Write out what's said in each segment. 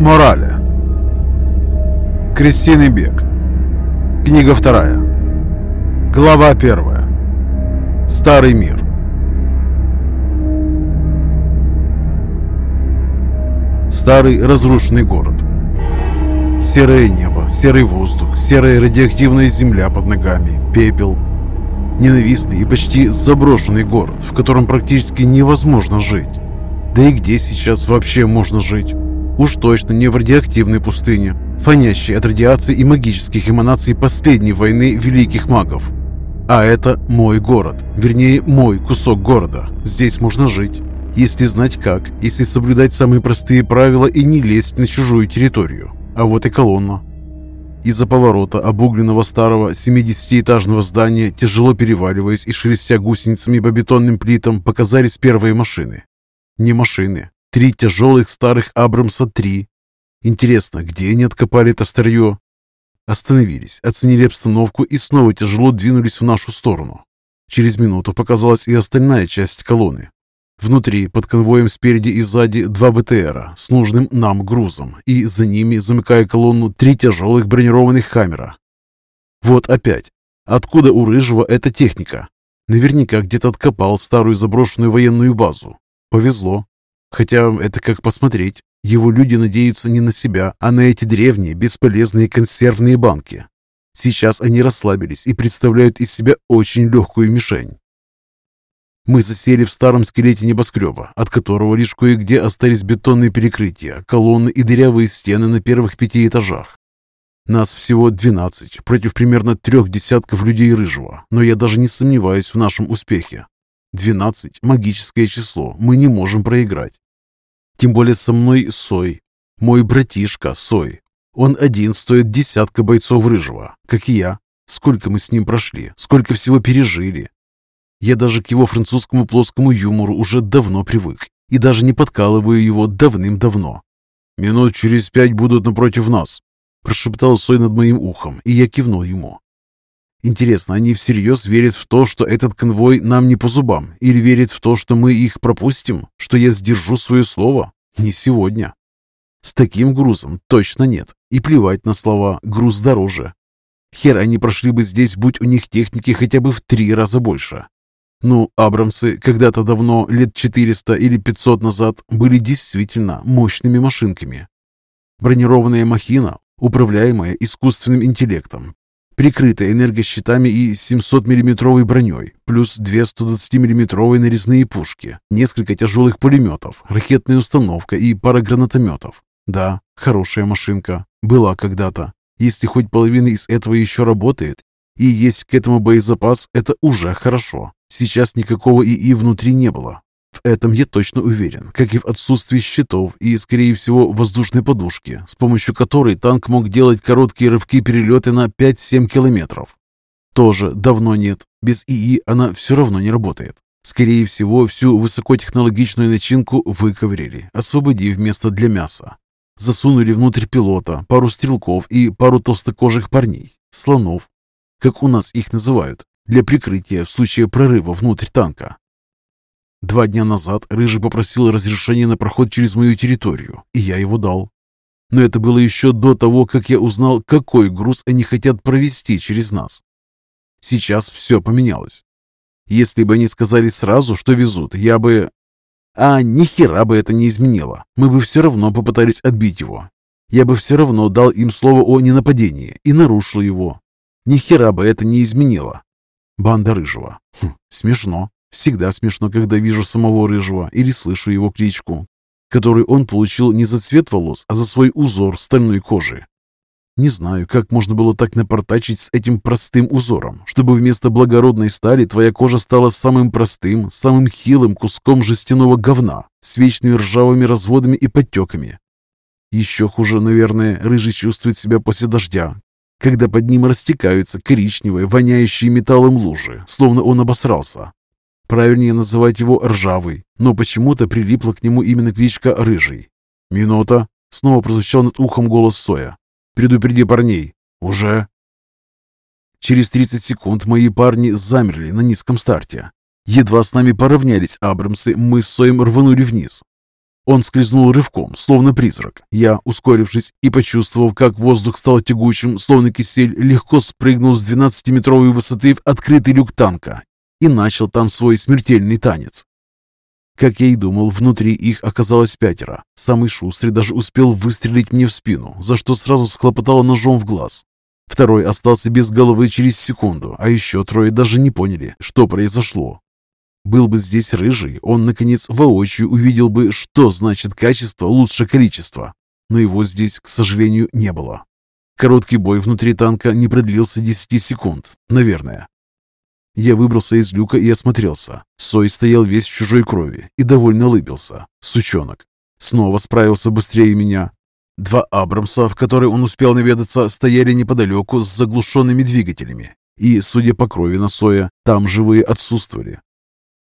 Мораля. Крестиный бег. Книга вторая. Глава первая. Старый мир. Старый разрушенный город. Серое небо, серый воздух, серая радиоактивная земля под ногами, пепел. Ненавистный и почти заброшенный город, в котором практически невозможно жить. Да и где сейчас вообще можно жить? Уж точно не в радиоактивной пустыне, фонящей от радиации и магических эманаций последней войны великих магов. А это мой город, вернее мой кусок города. Здесь можно жить, если знать как, если соблюдать самые простые правила и не лезть на чужую территорию. А вот и колонна. Из-за поворота обугленного старого 70-этажного здания, тяжело переваливаясь и шелестя гусеницами по бетонным плитам, показались первые машины. Не машины, Три тяжелых старых Абрамса-3. Интересно, где они откопали это старье? Остановились, оценили обстановку и снова тяжело двинулись в нашу сторону. Через минуту показалась и остальная часть колонны. Внутри, под конвоем спереди и сзади, два БТРа с нужным нам грузом, и за ними, замыкая колонну, три тяжелых бронированных «Хаммера». Вот опять. Откуда у Рыжего эта техника? Наверняка где-то откопал старую заброшенную военную базу. Повезло, Хотя это как посмотреть. Его люди надеются не на себя, а на эти древние, бесполезные консервные банки. Сейчас они расслабились и представляют из себя очень легкую мишень. Мы засели в старом скелете небоскреба, от которого лишь кое-где остались бетонные перекрытия, колонны и дырявые стены на первых пяти этажах. Нас всего 12, против примерно трех десятков людей Рыжего, но я даже не сомневаюсь в нашем успехе. 12 – магическое число, мы не можем проиграть. Тем более со мной Сой, мой братишка Сой. Он один стоит десятка бойцов Рыжего, как и я. Сколько мы с ним прошли, сколько всего пережили. Я даже к его французскому плоскому юмору уже давно привык и даже не подкалываю его давным-давно. «Минут через пять будут напротив нас», – прошептал Сой над моим ухом, и я кивнул ему. Интересно, они всерьез верят в то, что этот конвой нам не по зубам? Или верят в то, что мы их пропустим? Что я сдержу свое слово? Не сегодня. С таким грузом точно нет. И плевать на слова, груз дороже. Хер они прошли бы здесь, будь у них техники хотя бы в три раза больше. Ну, Абрамсы когда-то давно, лет 400 или 500 назад, были действительно мощными машинками. Бронированная махина, управляемая искусственным интеллектом, прикрытая энергощитами и 700 миллиметровой броней, плюс две 120 миллиметровые нарезные пушки, несколько тяжелых пулеметов, ракетная установка и пара гранатометов. Да, хорошая машинка. Была когда-то. Если хоть половина из этого еще работает, и есть к этому боезапас, это уже хорошо. Сейчас никакого ИИ внутри не было. В этом я точно уверен, как и в отсутствии щитов и, скорее всего, воздушной подушки, с помощью которой танк мог делать короткие рывки перелеты на 5-7 километров. Тоже давно нет. Без ИИ она все равно не работает. Скорее всего, всю высокотехнологичную начинку выковырили, освободив место для мяса. Засунули внутрь пилота пару стрелков и пару толстокожих парней, слонов, как у нас их называют, для прикрытия в случае прорыва внутрь танка. Два дня назад Рыжий попросил разрешения на проход через мою территорию, и я его дал. Но это было еще до того, как я узнал, какой груз они хотят провести через нас. Сейчас все поменялось. Если бы они сказали сразу, что везут, я бы... А ни хера бы это не изменило. Мы бы все равно попытались отбить его. Я бы все равно дал им слово о ненападении и нарушил его. Ни хера бы это не изменило. Банда Рыжего. Хм, смешно. Всегда смешно, когда вижу самого Рыжего или слышу его кличку, которую он получил не за цвет волос, а за свой узор стальной кожи. Не знаю, как можно было так напортачить с этим простым узором, чтобы вместо благородной стали твоя кожа стала самым простым, самым хилым куском жестяного говна с вечными ржавыми разводами и подтеками. Еще хуже, наверное, рыжий чувствует себя после дождя, когда под ним растекаются коричневые, воняющие металлом лужи, словно он обосрался. Правильнее называть его Ржавый, но почему-то прилипла к нему именно кличка Рыжий. «Минута!» — снова прозвучал над ухом голос Соя. «Предупреди парней!» «Уже!» Через 30 секунд мои парни замерли на низком старте. Едва с нами поравнялись Абрамсы, мы с Соем рванули вниз. Он скользнул рывком, словно призрак. Я, ускорившись и почувствовав, как воздух стал тягучим, словно кисель, легко спрыгнул с 12-метровой высоты в открытый люк танка и начал там свой смертельный танец. Как я и думал, внутри их оказалось пятеро. Самый шустрый даже успел выстрелить мне в спину, за что сразу схлопотало ножом в глаз. Второй остался без головы через секунду, а еще трое даже не поняли, что произошло. Был бы здесь рыжий, он, наконец, воочию увидел бы, что значит качество лучше количества. Но его здесь, к сожалению, не было. Короткий бой внутри танка не продлился 10 секунд, наверное. Я выбрался из люка и осмотрелся. Сой стоял весь в чужой крови и довольно улыбился. Сучонок. Снова справился быстрее меня. Два Абрамса, в которые он успел наведаться, стояли неподалеку с заглушенными двигателями. И, судя по крови на Соя, там живые отсутствовали.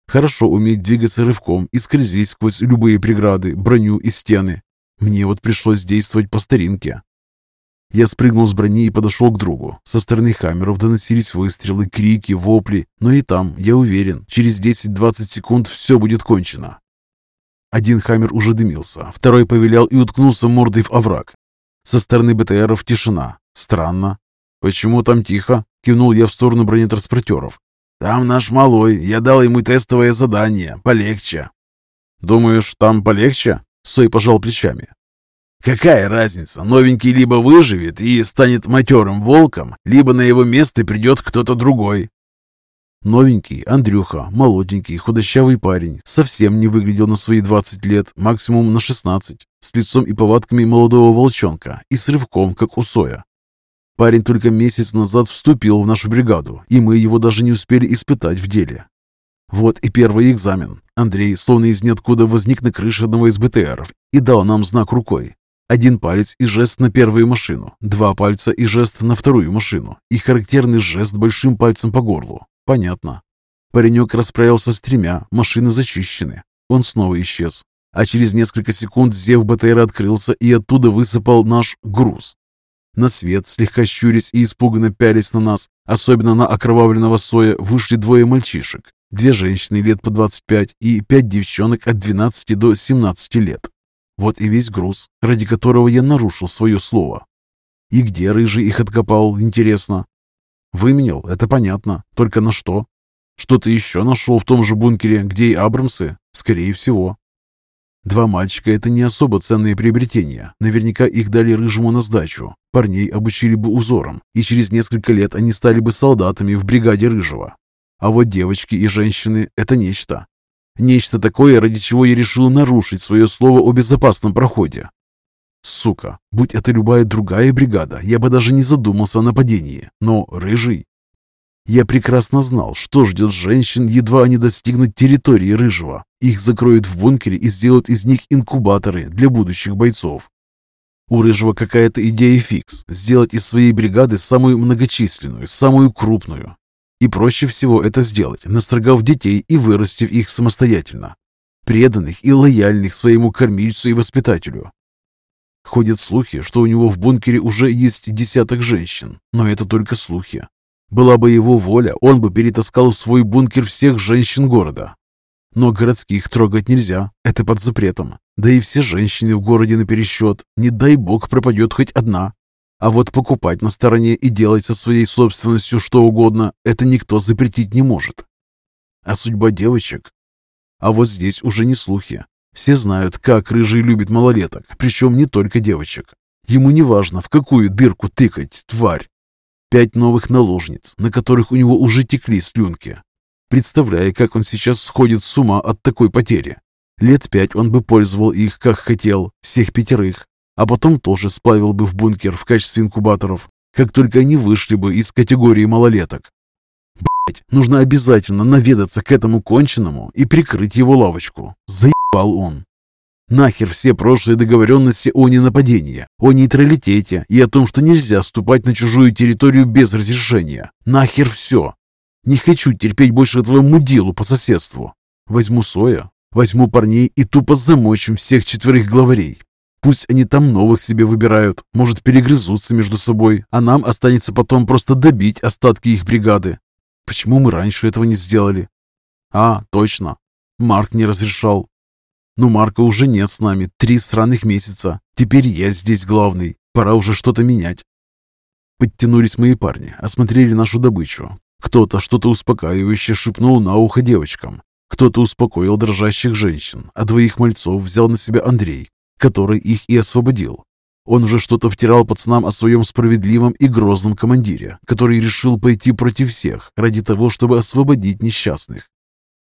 Хорошо уметь двигаться рывком и скользить сквозь любые преграды, броню и стены. Мне вот пришлось действовать по старинке. Я спрыгнул с брони и подошел к другу. Со стороны хаммеров доносились выстрелы, крики, вопли, но и там, я уверен, через 10-20 секунд все будет кончено. Один хаммер уже дымился, второй повелял и уткнулся мордой в овраг. Со стороны БТРов тишина. Странно. «Почему там тихо?» – кивнул я в сторону бронетранспортеров. «Там наш малой. Я дал ему тестовое задание. Полегче». «Думаешь, там полегче?» Сой пожал плечами. «Какая разница? Новенький либо выживет и станет матерым волком, либо на его место придет кто-то другой». Новенький, Андрюха, молоденький, худощавый парень, совсем не выглядел на свои 20 лет, максимум на 16, с лицом и повадками молодого волчонка и с рывком, как у Соя. Парень только месяц назад вступил в нашу бригаду, и мы его даже не успели испытать в деле. Вот и первый экзамен. Андрей, словно из ниоткуда, возник на крыше одного из БТРов и дал нам знак рукой. Один палец и жест на первую машину, два пальца и жест на вторую машину и характерный жест большим пальцем по горлу. Понятно. Паренек расправился с тремя, машины зачищены. Он снова исчез. А через несколько секунд зев БТР открылся и оттуда высыпал наш груз. На свет, слегка щурясь и испуганно пялись на нас, особенно на окровавленного соя, вышли двое мальчишек. Две женщины лет по 25 и пять девчонок от 12 до 17 лет. Вот и весь груз, ради которого я нарушил свое слово. И где рыжий их откопал, интересно? Выменял, это понятно. Только на что? Что-то еще нашел в том же бункере, где и Абрамсы? Скорее всего. Два мальчика – это не особо ценные приобретения. Наверняка их дали рыжему на сдачу. Парней обучили бы узором, и через несколько лет они стали бы солдатами в бригаде рыжего. А вот девочки и женщины – это нечто. Нечто такое, ради чего я решил нарушить свое слово о безопасном проходе. Сука, будь это любая другая бригада, я бы даже не задумался о нападении. Но рыжий я прекрасно знал, что ждет женщин, едва они достигнут территории Рыжего. Их закроют в бункере и сделают из них инкубаторы для будущих бойцов. У Рыжего какая-то идея фикс – сделать из своей бригады самую многочисленную, самую крупную. И проще всего это сделать, настрогав детей и вырастив их самостоятельно. Преданных и лояльных своему кормильцу и воспитателю. Ходят слухи, что у него в бункере уже есть десяток женщин, но это только слухи. Была бы его воля, он бы перетаскал в свой бункер всех женщин города. Но городских трогать нельзя, это под запретом. Да и все женщины в городе на пересчет, не дай бог пропадет хоть одна. А вот покупать на стороне и делать со своей собственностью что угодно, это никто запретить не может. А судьба девочек? А вот здесь уже не слухи. Все знают, как Рыжий любит малолеток, причем не только девочек. Ему не важно, в какую дырку тыкать, тварь. Пять новых наложниц, на которых у него уже текли слюнки. Представляя, как он сейчас сходит с ума от такой потери. Лет пять он бы пользовал их, как хотел, всех пятерых, а потом тоже сплавил бы в бункер в качестве инкубаторов, как только они вышли бы из категории малолеток. Блять, нужно обязательно наведаться к этому конченому и прикрыть его лавочку. Заебал он. Нахер все прошлые договоренности о ненападении, о нейтралитете и о том, что нельзя ступать на чужую территорию без разрешения. Нахер все. Не хочу терпеть больше этого мудилу по соседству. Возьму Соя, возьму парней и тупо замочим всех четверых главарей. Пусть они там новых себе выбирают, может перегрызутся между собой, а нам останется потом просто добить остатки их бригады. Почему мы раньше этого не сделали? А, точно. Марк не разрешал. Но Марка уже нет с нами три странных месяца. Теперь я здесь главный. Пора уже что-то менять. Подтянулись мои парни, осмотрели нашу добычу. Кто-то что-то успокаивающее шепнул на ухо девочкам. Кто-то успокоил дрожащих женщин, а двоих мальцов взял на себя Андрей, который их и освободил. Он уже что-то втирал пацанам о своем справедливом и грозном командире, который решил пойти против всех ради того, чтобы освободить несчастных.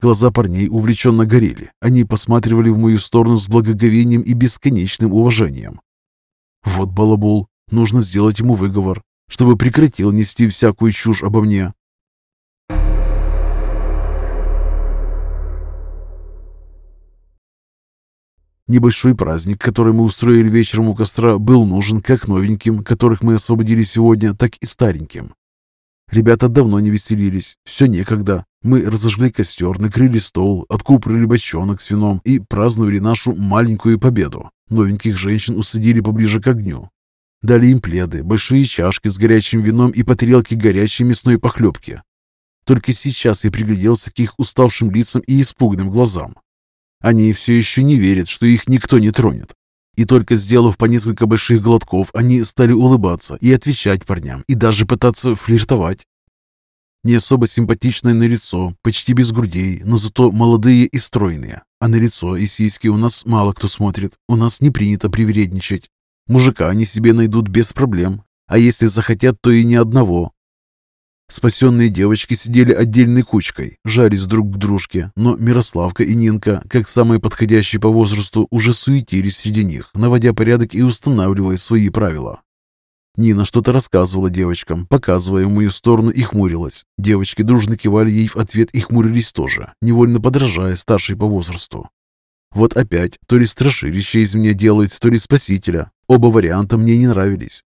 Глаза парней увлеченно горели. Они посматривали в мою сторону с благоговением и бесконечным уважением. Вот балабол, нужно сделать ему выговор, чтобы прекратил нести всякую чушь обо мне. Небольшой праздник, который мы устроили вечером у костра, был нужен как новеньким, которых мы освободили сегодня, так и стареньким. Ребята давно не веселились, все некогда. Мы разожгли костер, накрыли стол, откупорили бочонок с вином и праздновали нашу маленькую победу. Новеньких женщин усадили поближе к огню. Дали им пледы, большие чашки с горячим вином и по тарелке горячей мясной похлебки. Только сейчас я пригляделся к их уставшим лицам и испуганным глазам. Они все еще не верят, что их никто не тронет. И только сделав по несколько больших глотков, они стали улыбаться и отвечать парням, и даже пытаться флиртовать. Не особо симпатичное на лицо, почти без грудей, но зато молодые и стройные. А на лицо и сиськи у нас мало кто смотрит. У нас не принято привередничать. Мужика они себе найдут без проблем. А если захотят, то и ни одного. Спасенные девочки сидели отдельной кучкой, жались друг к дружке, но Мирославка и Нинка, как самые подходящие по возрасту, уже суетились среди них, наводя порядок и устанавливая свои правила. Нина что-то рассказывала девочкам, показывая в мою сторону и хмурилась. Девочки дружно кивали ей в ответ и хмурились тоже, невольно подражая старшей по возрасту. Вот опять, то ли страшилище из меня делают, то ли спасителя. Оба варианта мне не нравились.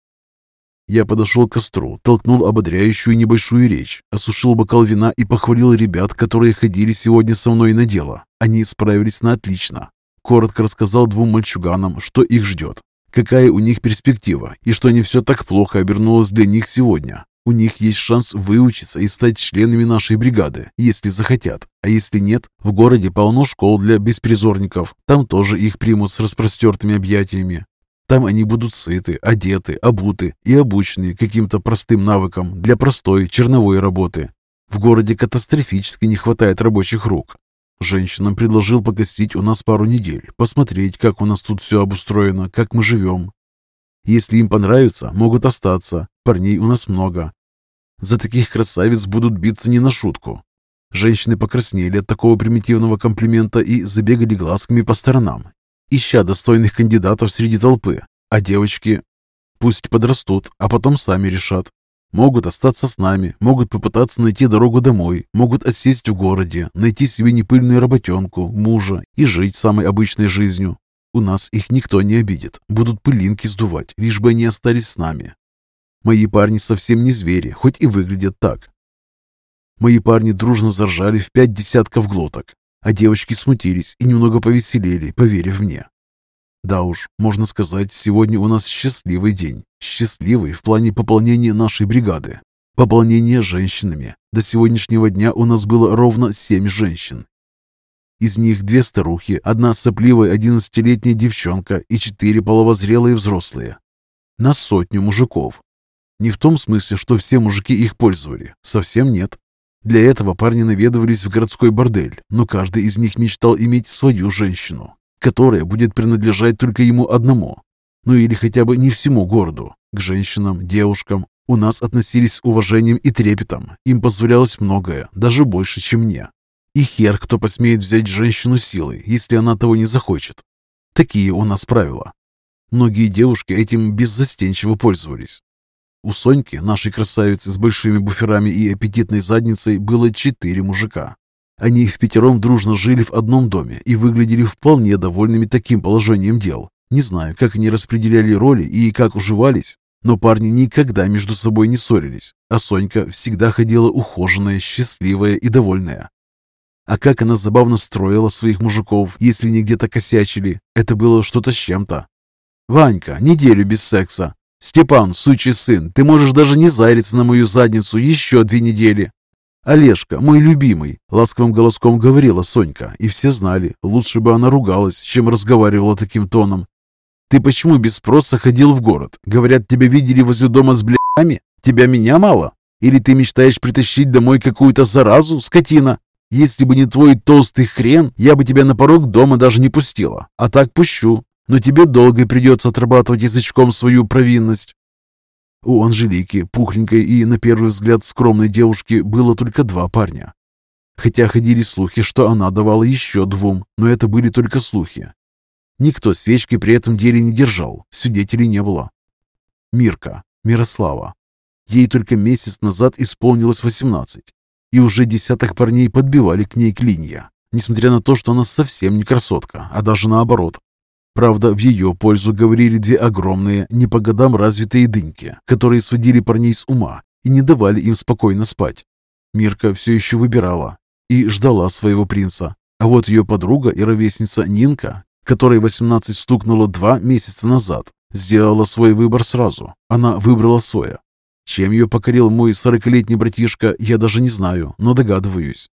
Я подошел к костру, толкнул ободряющую небольшую речь, осушил бокал вина и похвалил ребят, которые ходили сегодня со мной на дело. Они справились на отлично. Коротко рассказал двум мальчуганам, что их ждет, какая у них перспектива и что не все так плохо обернулось для них сегодня. У них есть шанс выучиться и стать членами нашей бригады, если захотят. А если нет, в городе полно школ для беспризорников. Там тоже их примут с распростертыми объятиями. Там они будут сыты, одеты, обуты и обучены каким-то простым навыкам для простой черновой работы. В городе катастрофически не хватает рабочих рук. Женщинам предложил погостить у нас пару недель, посмотреть, как у нас тут все обустроено, как мы живем. Если им понравится, могут остаться. Парней у нас много. За таких красавиц будут биться не на шутку. Женщины покраснели от такого примитивного комплимента и забегали глазками по сторонам, ища достойных кандидатов среди толпы. А девочки пусть подрастут, а потом сами решат. Могут остаться с нами, могут попытаться найти дорогу домой, могут осесть в городе, найти себе непыльную работенку, мужа и жить самой обычной жизнью. У нас их никто не обидит, будут пылинки сдувать, лишь бы они остались с нами. Мои парни совсем не звери, хоть и выглядят так. Мои парни дружно заржали в пять десятков глоток, а девочки смутились и немного повеселели, поверив мне. Да уж, можно сказать, сегодня у нас счастливый день. Счастливый в плане пополнения нашей бригады. Пополнение женщинами. До сегодняшнего дня у нас было ровно семь женщин. Из них две старухи, одна сопливая одиннадцатилетняя девчонка и четыре половозрелые взрослые. На сотню мужиков. Не в том смысле, что все мужики их пользовали. Совсем нет. Для этого парни наведывались в городской бордель, но каждый из них мечтал иметь свою женщину, которая будет принадлежать только ему одному. Ну или хотя бы не всему городу. К женщинам, девушкам у нас относились с уважением и трепетом. Им позволялось многое, даже больше, чем мне. И хер, кто посмеет взять женщину силой, если она того не захочет. Такие у нас правила. Многие девушки этим беззастенчиво пользовались. У Соньки, нашей красавицы с большими буферами и аппетитной задницей, было четыре мужика. Они в пятером дружно жили в одном доме и выглядели вполне довольными таким положением дел. Не знаю, как они распределяли роли и как уживались, но парни никогда между собой не ссорились, а Сонька всегда ходила ухоженная, счастливая и довольная. А как она забавно строила своих мужиков, если не где-то косячили, это было что-то с чем-то. «Ванька, неделю без секса. «Степан, сучий сын, ты можешь даже не зариться на мою задницу еще две недели. «Олежка, мой любимый!» — ласковым голоском говорила Сонька, и все знали, лучше бы она ругалась, чем разговаривала таким тоном. «Ты почему без спроса ходил в город? Говорят, тебя видели возле дома с блями? Тебя меня мало? Или ты мечтаешь притащить домой какую-то заразу, скотина? Если бы не твой толстый хрен, я бы тебя на порог дома даже не пустила. А так пущу. Но тебе долго придется отрабатывать язычком свою провинность. У Анжелики, пухленькой и, на первый взгляд, скромной девушки, было только два парня. Хотя ходили слухи, что она давала еще двум, но это были только слухи. Никто свечки при этом деле не держал, свидетелей не было. Мирка, Мирослава. Ей только месяц назад исполнилось 18, и уже десяток парней подбивали к ней клинья, несмотря на то, что она совсем не красотка, а даже наоборот. Правда, в ее пользу говорили две огромные, не по годам развитые дыньки, которые сводили парней с ума и не давали им спокойно спать. Мирка все еще выбирала и ждала своего принца. А вот ее подруга и ровесница Нинка, которой 18 стукнуло два месяца назад, сделала свой выбор сразу. Она выбрала Соя. Чем ее покорил мой сорокалетний братишка, я даже не знаю, но догадываюсь.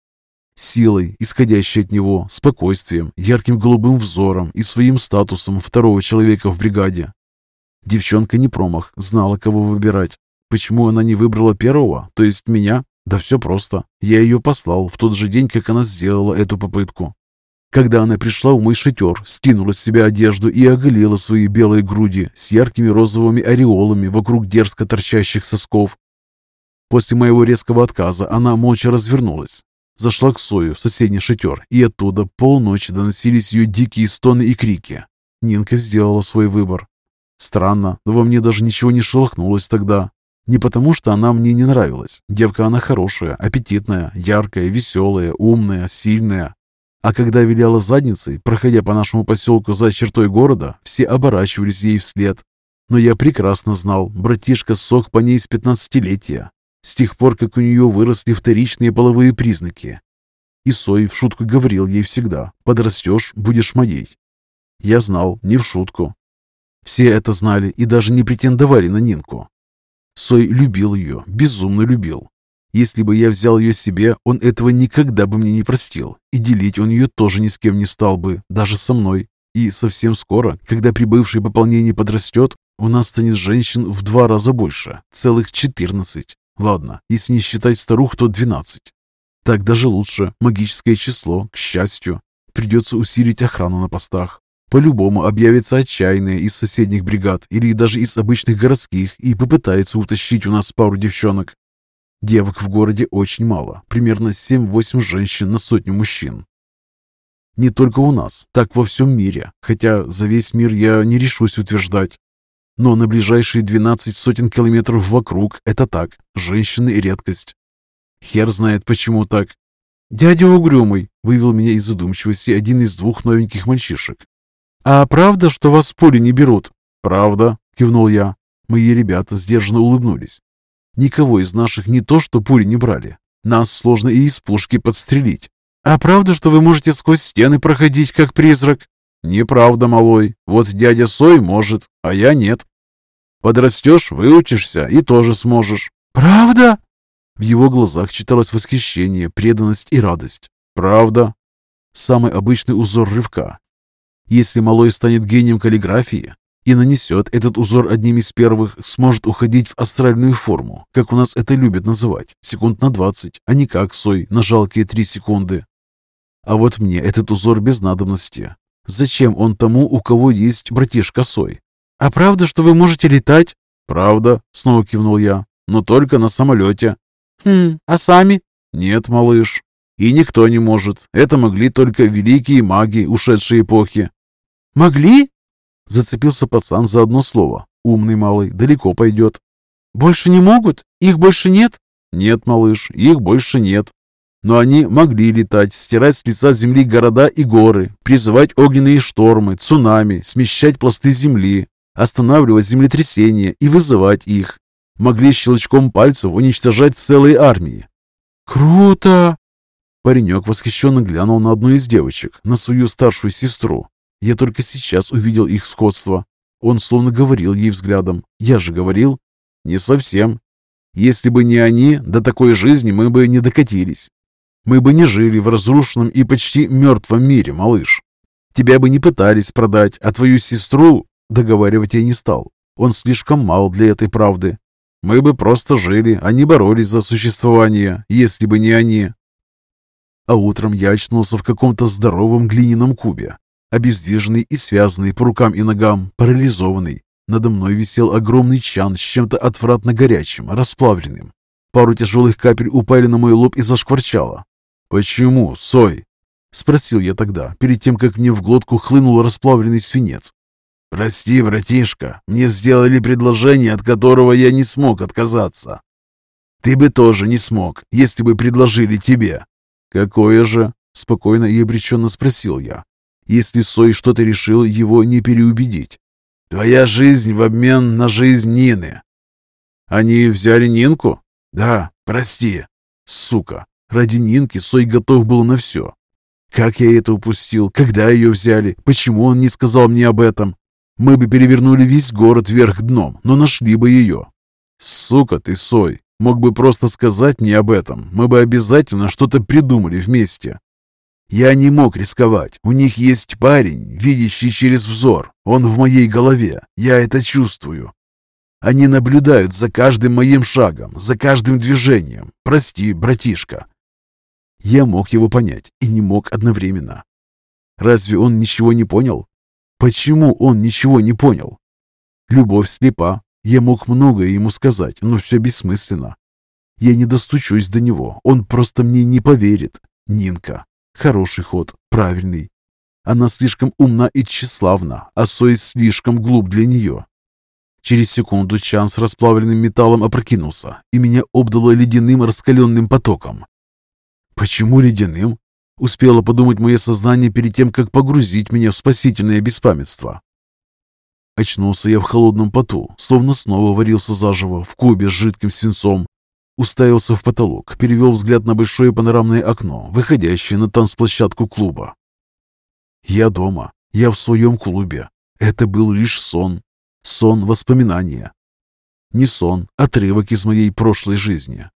Силой, исходящей от него, спокойствием, ярким голубым взором и своим статусом второго человека в бригаде. Девчонка не промах, знала, кого выбирать. Почему она не выбрала первого, то есть меня? Да все просто. Я ее послал в тот же день, как она сделала эту попытку. Когда она пришла в мой шатер, скинула с себя одежду и оголила свои белые груди с яркими розовыми ореолами вокруг дерзко торчащих сосков. После моего резкого отказа она молча развернулась, Зашла к Сою в соседний шатер, и оттуда полночи доносились ее дикие стоны и крики. Нинка сделала свой выбор. Странно, но во мне даже ничего не шелохнулось тогда. Не потому, что она мне не нравилась. Девка она хорошая, аппетитная, яркая, веселая, умная, сильная. А когда виляла задницей, проходя по нашему поселку за чертой города, все оборачивались ей вслед. Но я прекрасно знал, братишка сох по ней с пятнадцатилетия с тех пор, как у нее выросли вторичные половые признаки. И Сой в шутку говорил ей всегда «подрастешь, будешь моей». Я знал, не в шутку. Все это знали и даже не претендовали на Нинку. Сой любил ее, безумно любил. Если бы я взял ее себе, он этого никогда бы мне не простил, и делить он ее тоже ни с кем не стал бы, даже со мной. И совсем скоро, когда прибывшее пополнение подрастет, у нас станет женщин в два раза больше, целых четырнадцать. Ладно, если не считать старух, то 12. Так даже лучше. Магическое число, к счастью. Придется усилить охрану на постах. По-любому объявятся отчаянные из соседних бригад или даже из обычных городских и попытаются утащить у нас пару девчонок. Девок в городе очень мало, примерно 7-8 женщин на сотню мужчин. Не только у нас, так во всем мире, хотя за весь мир я не решусь утверждать. Но на ближайшие 12 сотен километров вокруг это так, женщины редкость. Хер знает, почему так. «Дядя Угрюмый», — вывел меня из задумчивости один из двух новеньких мальчишек. «А правда, что вас пули не берут?» «Правда», — кивнул я. Мои ребята сдержанно улыбнулись. Никого из наших не то, что пули не брали. Нас сложно и из пушки подстрелить. «А правда, что вы можете сквозь стены проходить, как призрак?» «Неправда, малой. Вот дядя Сой может, а я нет. Подрастешь, выучишься и тоже сможешь». «Правда?» В его глазах читалось восхищение, преданность и радость. «Правда?» Самый обычный узор рывка. Если малой станет гением каллиграфии и нанесет этот узор одним из первых, сможет уходить в астральную форму, как у нас это любят называть, секунд на 20, а не как Сой на жалкие 3 секунды. А вот мне этот узор без надобности. Зачем он тому, у кого есть братишка Сой? А правда, что вы можете летать? Правда, снова кивнул я, но только на самолете. Хм, а сами? Нет, малыш. И никто не может. Это могли только великие маги ушедшей эпохи. Могли? Зацепился пацан за одно слово. Умный малый, далеко пойдет. Больше не могут? Их больше нет? Нет, малыш, их больше нет. Но они могли летать, стирать с лица земли города и горы, призывать огненные штормы, цунами, смещать пласты земли, останавливать землетрясения и вызывать их. Могли щелчком пальцев уничтожать целые армии. «Круто!» Паренек восхищенно глянул на одну из девочек, на свою старшую сестру. Я только сейчас увидел их сходство. Он словно говорил ей взглядом. Я же говорил. Не совсем. Если бы не они, до такой жизни мы бы не докатились. Мы бы не жили в разрушенном и почти мертвом мире, малыш. Тебя бы не пытались продать, а твою сестру договаривать я не стал. Он слишком мал для этой правды. Мы бы просто жили, а не боролись за существование, если бы не они. А утром я очнулся в каком-то здоровом глиняном кубе, обездвиженный и связанный по рукам и ногам, парализованный. Надо мной висел огромный чан с чем-то отвратно горячим, расплавленным. Пару тяжелых капель упали на мой лоб и зашкварчало. «Почему, Сой?» — спросил я тогда, перед тем, как мне в глотку хлынул расплавленный свинец. «Прости, братишка, мне сделали предложение, от которого я не смог отказаться. Ты бы тоже не смог, если бы предложили тебе». «Какое же?» — спокойно и обреченно спросил я. «Если Сой что-то решил, его не переубедить». «Твоя жизнь в обмен на жизнь Нины». «Они взяли Нинку?» «Да, прости». «Сука, ради Нинки Сой готов был на все. Как я это упустил? Когда ее взяли? Почему он не сказал мне об этом? Мы бы перевернули весь город вверх дном, но нашли бы ее. Сука ты, Сой, мог бы просто сказать мне об этом. Мы бы обязательно что-то придумали вместе. Я не мог рисковать. У них есть парень, видящий через взор. Он в моей голове. Я это чувствую. Они наблюдают за каждым моим шагом, за каждым движением. Прости, братишка. Я мог его понять и не мог одновременно. Разве он ничего не понял? Почему он ничего не понял? Любовь слепа. Я мог многое ему сказать, но все бессмысленно. Я не достучусь до него, он просто мне не поверит. Нинка. Хороший ход, правильный. Она слишком умна и тщеславна, а Сой слишком глуп для нее. Через секунду чан с расплавленным металлом опрокинулся, и меня обдало ледяным раскаленным потоком. Почему ледяным? Успело подумать мое сознание перед тем, как погрузить меня в спасительное беспамятство. Очнулся я в холодном поту, словно снова варился заживо в кубе с жидким свинцом. Уставился в потолок, перевел взгляд на большое панорамное окно, выходящее на танцплощадку клуба. Я дома, я в своем клубе. Это был лишь сон. Сон воспоминания. Не сон, отрывок из моей прошлой жизни.